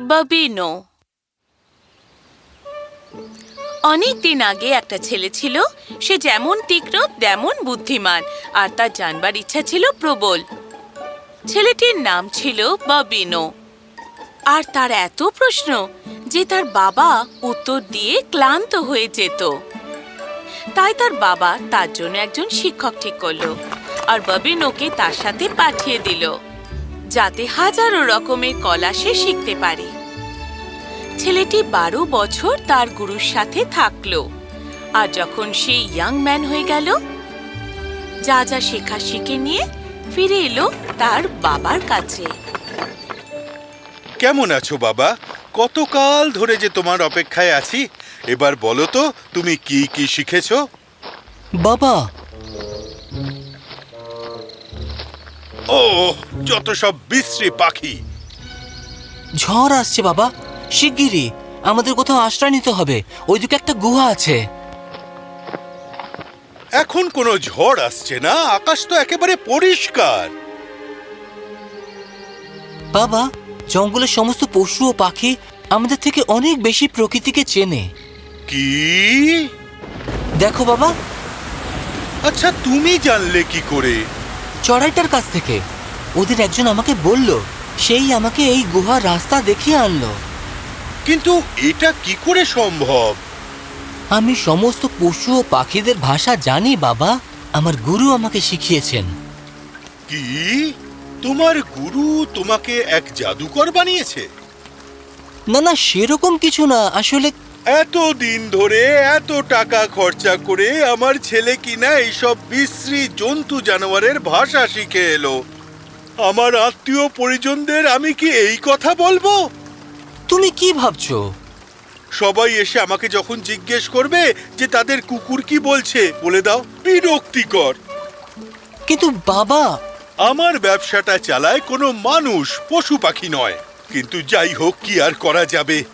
বাবিনো। অনেক দিন আগে একটা ছেলে ছিল, সে যেমন তীক্ষ্ণ, তেমন বুদ্ধিমান, আর তার জানবার ইচ্ছা ছিল প্রবল। ছেলেটির নাম ছিল বাবিনো। আর তার এত প্রশ্ন যে তার বাবা উত্তর দিয়ে ক্লান্ত হয়ে যেত। তাই তার বাবা তার জন্য একজন শিক্ষক ঠিক করল। আর ববিনোকে তার সাথে পাঠিয়ে দিল যাতে হাজারো রকমের কলা সে শিখতে পারে। ছেলেটি বারো বছর তার গুরুর সাথে থাকল আর যখন সে ইয়াং ম্যান হয়ে গেল যা যা শেখা শিখে নিয়ে ফিরে এলো তার বাবার কাছে। কেমন আছো বাবা? কতকাল ধরে যে তোমার অপেক্ষায় আছি। এবার বলো তো তুমি কি কি শিখেছো? বাবা ও যত সব বিশ্রী পাখি। ঝড় আসছে বাবা শিগগিরই। আমাদের কোথাও আশ্রয় নিতে হবে ওইদিকে একটা গুহা আছে। এখন কোনো ঝড় আসছে না আকাশ তো একেবারে পরিষ্কার। বাবা জঙ্গলের সমস্ত পশু ও পাখি আমাদের থেকে অনেক বেশি প্রকৃতিকে চেনে। কি? দেখো বাবা। আচ্ছা তুমি জানলে কি করে? চড়াইটার কাছ থেকে। ওদের একজন আমাকে বলল সেই আমাকে এই গুহার রাস্তা দেখিয়ে আনলো। কিন্তু এটা কি করে সম্ভব? আমি সমস্ত পশু ও পাখিদের ভাষা জানি বাবা। আমার গুরু আমাকে শিখিয়েছেন। কি? তোমার গুরু তোমাকে এক জাদুকর বানিয়েছে? না না সেরকম কিছু না। আসলে এত দিন ধরে এত টাকা খরচা করে আমার ছেলে কিনা এইসব বিশ্রী জন্তু জানোয়ারের ভাষা শিখে এলো। আমার আত্মীয় পরিজনদের আমি কি এই কথা বলব? তুমি কি ভাবছ? সবাই এসে আমাকে যখন জিজ্ঞেস করবে যে তাদের কুকুর কি বলছে বলে দাও বিরক্তিকর। কিন্তু বাবা! আমার ব্যবসাটা চালায় কোনো মানুষ পশু পাখি নয়। কিন্তু যাই হোক কি আর করা যাবে?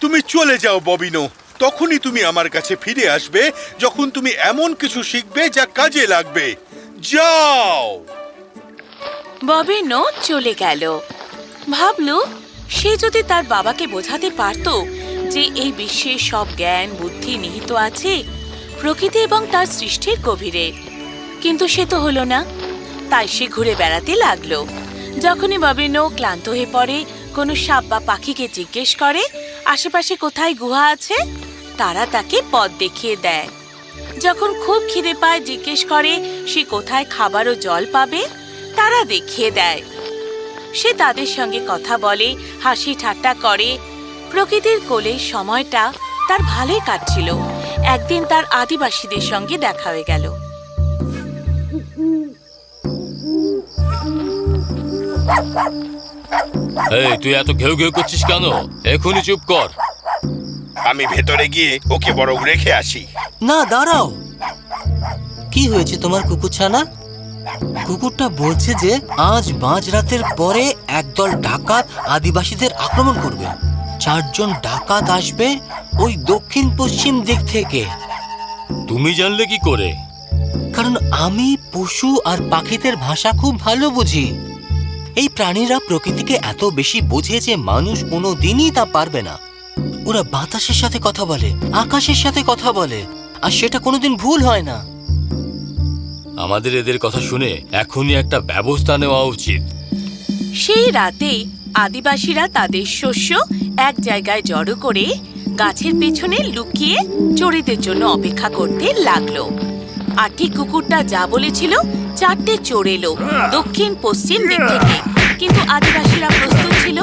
তুমি চলে যাও, ববিনো। তখনই তুমি আমার কাছে ফিরে আসবে, যখন তুমি এমন কিছু শিখবে যা কাজে লাগবে। যাও! ববিনো চলে গেল। ভাবলো, সে যদি তার বাবাকে বোঝাতে পারতো যে এই বিশ্বে সব জ্ঞান, বুদ্ধি নিহিত আছে, প্রকৃতি এবং তার সৃষ্টির গভীরে। কিন্তু সে তো হলো না। তাই সে ঘুরে বেড়াতে লাগল। যখনই ববিনো ক্লান্ত হয়ে পড়ে, কোনো সাপ বা পাখিকে জিজ্ঞেস করে আশেপাশে কোথায় গুহা আছে, তারা তাকে পথ দেখিয়ে দেয়। যখন খুব খিদে পায়, জিজ্ঞেস করে সে কোথায় খাবার ও জল পাবে, তারা দেখিয়ে দেয়। সে তাদের সঙ্গে কথা বলে, হাসি ঠাট্টা করে। প্রকৃতির কোলে সময়টা তার ভালোই কাটছিল। একদিন তার আদিবাসীদের সঙ্গে দেখা হয়ে গেল। এই তুই এত ঘেউ ঘেউ করছিস কেন? এখনই চুপ কর। আমি ভেতরে গিয়ে ওকে বরং রেখে আসি। না দাঁড়াও। কি হয়েছে তোমার কুকুরছানা কুকুরটা বলছে যে আজ মাঝরাতের পরে একদল ডাকাত আদিবাসীদের আক্রমণ করবে। চারজন ডাকাত আসবে ওই দক্ষিণ পশ্চিম দিক থেকে। তুমি জানলে কি করে? কারণ আমি পশু আর পাখিদের ভাষা খুব ভালো বুঝি। এই প্রাণীরা প্রকৃতিকে এত বেশি বোঝে যে মানুষ কোনো দিনই তা পারবে না। ওরা বাতাসের সাথে কথা বলে আকাশের সাথে কথা বলে আর সেটা কোনোদিন ভুল হয় না। আমাদের এদের কথা শুনে এখনই একটা ব্যবস্থা নেওয়া উচিত। সেই রাতে আদিবাসীরা তাদের শস্য এক জায়গায় জড়ো করে গাছের পেছনে লুকিয়ে চোরেদের জন্য অপেক্ষা করতে লাগল। আর ঠিক কুকুরটা যা বলেছিল চারটে চোর এলো দক্ষিণ পশ্চিম দিক থেকে। কিন্তু আদিবাসীরা প্রস্তুত ছিল।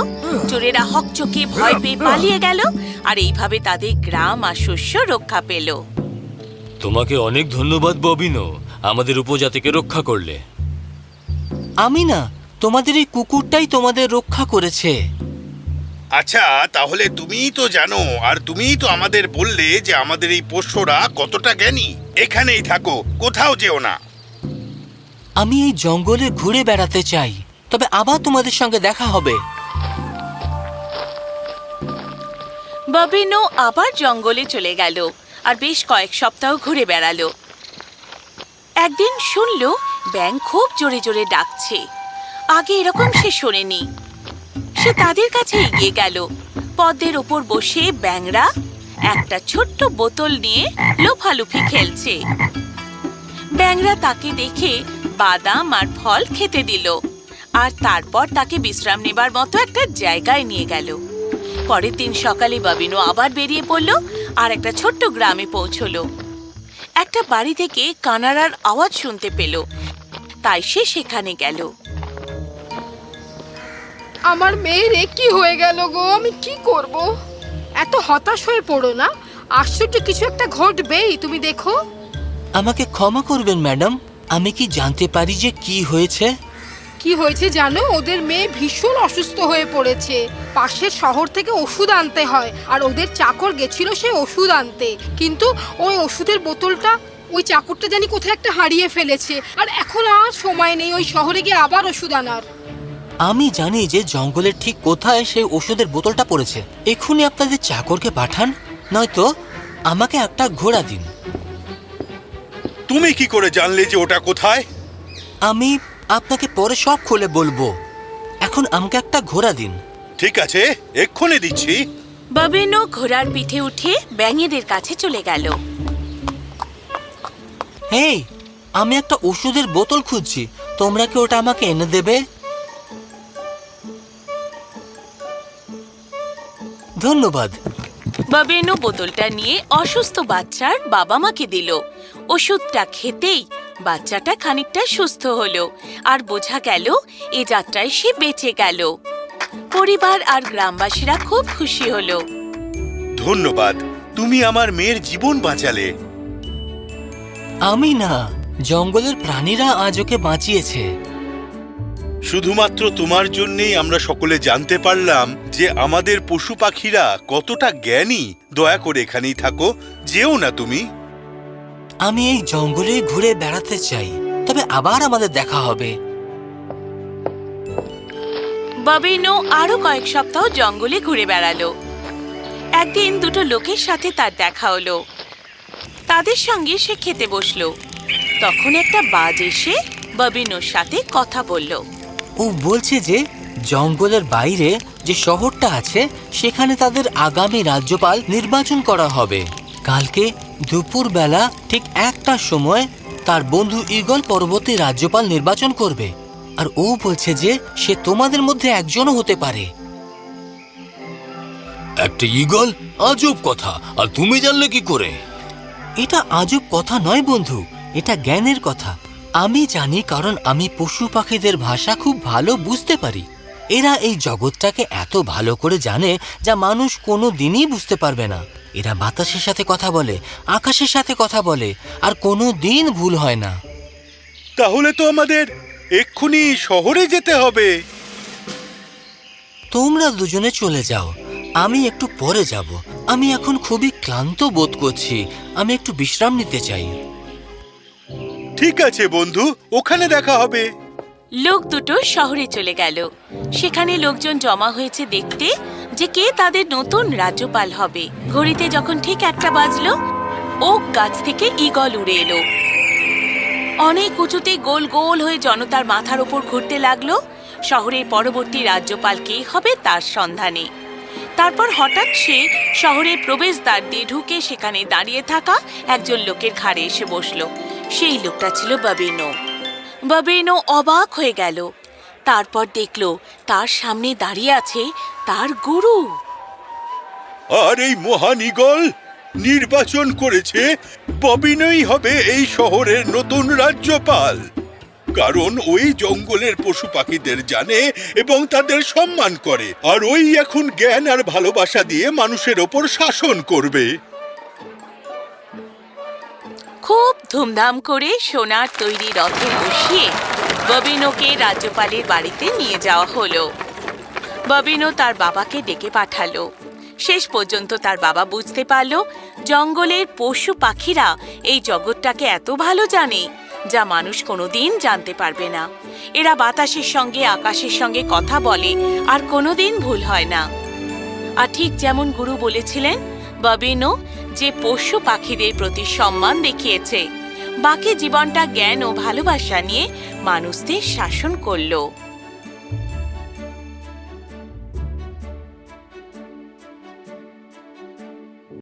চোরেরা হকচকে ভয় পেয়ে পালিয়ে গেল আর এইভাবে তাদের গ্রাম আর শস্য রক্ষা পেল। তোমাকে অনেক ধন্যবাদ ববিনো। আমাদের উপজাতিকে রক্ষা করলে। আমি না তোমাদের এই কুকুরটাই তোমাদের রক্ষা করেছে। আচ্ছা তাহলে তুমিই তো জানো আর তুমিই তো আমাদের বললে যে আমাদের এই পোষ্যরা কতটা জ্ঞানী। এখানেই থাকো কোথাও যেও না। আমি এই জঙ্গলে ঘুরে বেড়াতে চাই, তবে আবার তোমাদের সঙ্গে দেখা হবে। আবার জঙ্গলে চলে গেল আর বেশ কয়েক সপ্তাহ ঘুরে বেড়ালো। একদিন শুনল ব্যাং খুব জোরে জোরে ডাকছে। আগে এরকম সে শোনেনি। সে তাদের কাছে এগিয়ে গেল। পদ্মের ওপর বসে ব্যাংরা একটা ছোট্ট বোতল নিয়ে লোফালুফি খেলছে। ব্যাংরা তাকে দেখে বাদাম আর ফল খেতে দিল। আর তারপর তাকে বিশ্রাম নেবার মতো একটা জায়গায় নিয়ে গেল। পরের দিন সকালে বাবিনো আবার বেরিয়ে পড়ল আর একটা ছোট্ট গ্রামে পৌঁছলো। একটা বাড়ি থেকে কানাড়ার আওয়াজ শুনতে পেল। তাই সে সেখানে গেল। আমার মেয়ের কি হয়ে গেল গো? আমি কি করব? এত হতাশ হয়ে পড়ো না। আশ্চর্য কিছু একটা ঘটবেই, তুমি দেখো। আমাকে ক্ষমা করবেন ম্যাডাম। আমি কি জানতে পারি যে কি হয়েছে? কি হয়েছে জানো? ওদের মেয়ে ভীষণ অসুস্থ হয়ে পড়েছে। পাশের শহর থেকে ওষুধ আনতে হয় আর ওদের চাকর গেছিল সেই ওষুধ আনতে। কিন্তু ওই ওষুধের বোতলটা ওই চাকরটা জানি কোথায় একটা হারিয়ে ফেলেছে। আর এখন আর সময় নেই ওই শহরে গিয়ে আবার ওষুধ আনার। আমি জানি যে জঙ্গলের ঠিক কোথায় সেই ওষুধের বোতলটা পড়েছে। এক্ষুনি আপনাদের চাকরকে পাঠান নয়তো আমাকে একটা ঘোড়া দিন। তুমি কি করে জানলে যে ওটা কোথায়? আমি আপনাকে পরে সব খুলে বলব। এখন আমাকে একটা ঘোড়া দিন। ঠিক আছে এক্ষুনি দিচ্ছি। বাবিনো ঘোড়ার পিঠে উঠে ব্যাঙেদের কাছে চলে গেল। হেই আমি একটা ওষুধের বোতল খুঁজছি। তোমরা কি ওটা আমাকে এনে দেবে? ধন্যবাদ। বাবেনো বোতলটা নিয়ে অসুস্থ বাচ্চার বাবা মাকে দিল। ওষুধটা খেতেই বাচ্চাটা খানিকটা সুস্থ হলো আর বোঝা গেল এ যাত্রায় সে বেঁচে গেল। পরিবার আর গ্রামবাসীরা খুব খুশি হলো। ধন্যবাদ তুমি আমার মেয়ের জীবন বাঁচালে। আমি না জঙ্গলের প্রাণীরা আজ ওকে বাঁচিয়েছে। শুধুমাত্র তোমার জন্যেই আমরা সকলে জানতে পারলাম যে আমাদের পশু পাখিরা কতটা জ্ঞানী। দয়া করে এখানেই থাকো যেও না তুমি। আমি এই জঙ্গলে ঘুরে বেড়াতে চাই তবে আবার আমাদের দেখা হবে। বাবেনো আরও কয়েক সপ্তাহ জঙ্গলে ঘুরে বেড়ালো। একদিন দুটো লোকের সাথে তার দেখা হলো। তাদের সঙ্গে সে খেতে বসল। তখন একটা বাজ এসে বাবিনোর সাথে কথা বলল। ও বলছে যে জঙ্গলের বাইরে যে শহরটা আছে সেখানে তাদের আগামী রাজ্যপাল নির্বাচন করা হবে। কালকে দুপুরবেলা ঠিক একটার সময় তার বন্ধু ইগল পরবর্তী রাজ্যপাল নির্বাচন করবে। আর ও বলছে যে সে তোমাদের মধ্যে একজনও হতে পারে। একটা ইগল আজব কথা। আর তুমি জানলে কি করে? এটা আজব কথা নয় বন্ধু এটা জ্ঞানের কথা। আমি জানি কারণ আমি পশু পাখিদের ভাষা খুব ভালো বুঝতে পারি। এরা এই জগৎটাকে এত ভালো করে জানে যা মানুষ কোনো দিনই বুঝতে পারবে না। এরা বাতাসের সাথে কথা বলে আকাশের সাথে কথা বলে আর কোনো দিন ভুল হয় না। তাহলে তো আমাদের এক্ষুনি শহরে যেতে হবে। তোমরা দুজনে চলে যাও। আমি একটু পরে যাব। আমি এখন খুবই ক্লান্ত বোধ করছি। আমি একটু বিশ্রাম নিতে চাই। ঠিক আছে, বন্ধু। ওখানে দেখা হবে। লোক দুটো শহরে চলে গেল। সেখানে লোকজন জমা হয়েছে দেখতে যে কে তাদের নতুন রাজ্যপাল হবে। ঘড়িতে যখন ঠিক একটা বাজলো, ওক গাছ থেকে ঈগল উড়ে এলো। অনেক উঁচুতে গোল গোল হয়ে জনতার মাথার ওপর ঘুরতে লাগল। শহরের পরবর্তী রাজ্যপাল কে হবে তার সন্ধানে। তারপর হঠাৎ সে শহরের প্রবেশদ্বার দিয়ে ঢুকে সেখানে দাঁড়িয়ে থাকা একজন লোকের ঘাড়ে এসে বসল। সেই লোকটা ছিল বাবিনো। বাবেনো অবাক হয়ে গেল। তারপর দেখল তার সামনে দাঁড়িয়ে আছে তার গুরু। আর এই মহান ইগল নির্বাচন করেছে ববিনই হবে এই শহরের নতুন রাজ্যপাল। কারণ ওই জঙ্গলের পশু পাখিদের জানে এবং তাদের সম্মান করে। আর ওই এখন জ্ঞান আর ভালোবাসা দিয়ে মানুষের ওপর শাসন করবে। খুব ধুমধাম করে সোনার তৈরি রথে বসিয়ে ববিনোকে রাজ্যপালের বাড়িতে নিয়ে যাওয়া হলো। ববিনো তার বাবাকে ডেকে পাঠালো। শেষ পর্যন্ত তার বাবা বুঝতে পারল, জঙ্গলের পশু পাখিরা এই জগৎটাকে এত ভালো জানে, যা মানুষ কোনোদিন জানতে পারবে না। এরা বাতাসের সঙ্গে, আকাশের সঙ্গে কথা বলে, আর কোনোদিন ভুল হয় না। আর ঠিক যেমন গুরু বলেছিলেন বাবিনো যে পশু পাখিদের প্রতি সম্মান দেখিয়েছে। বাকি জীবনটা জ্ঞান ও ভালোবাসা নিয়ে মানুষদের শাসন করল।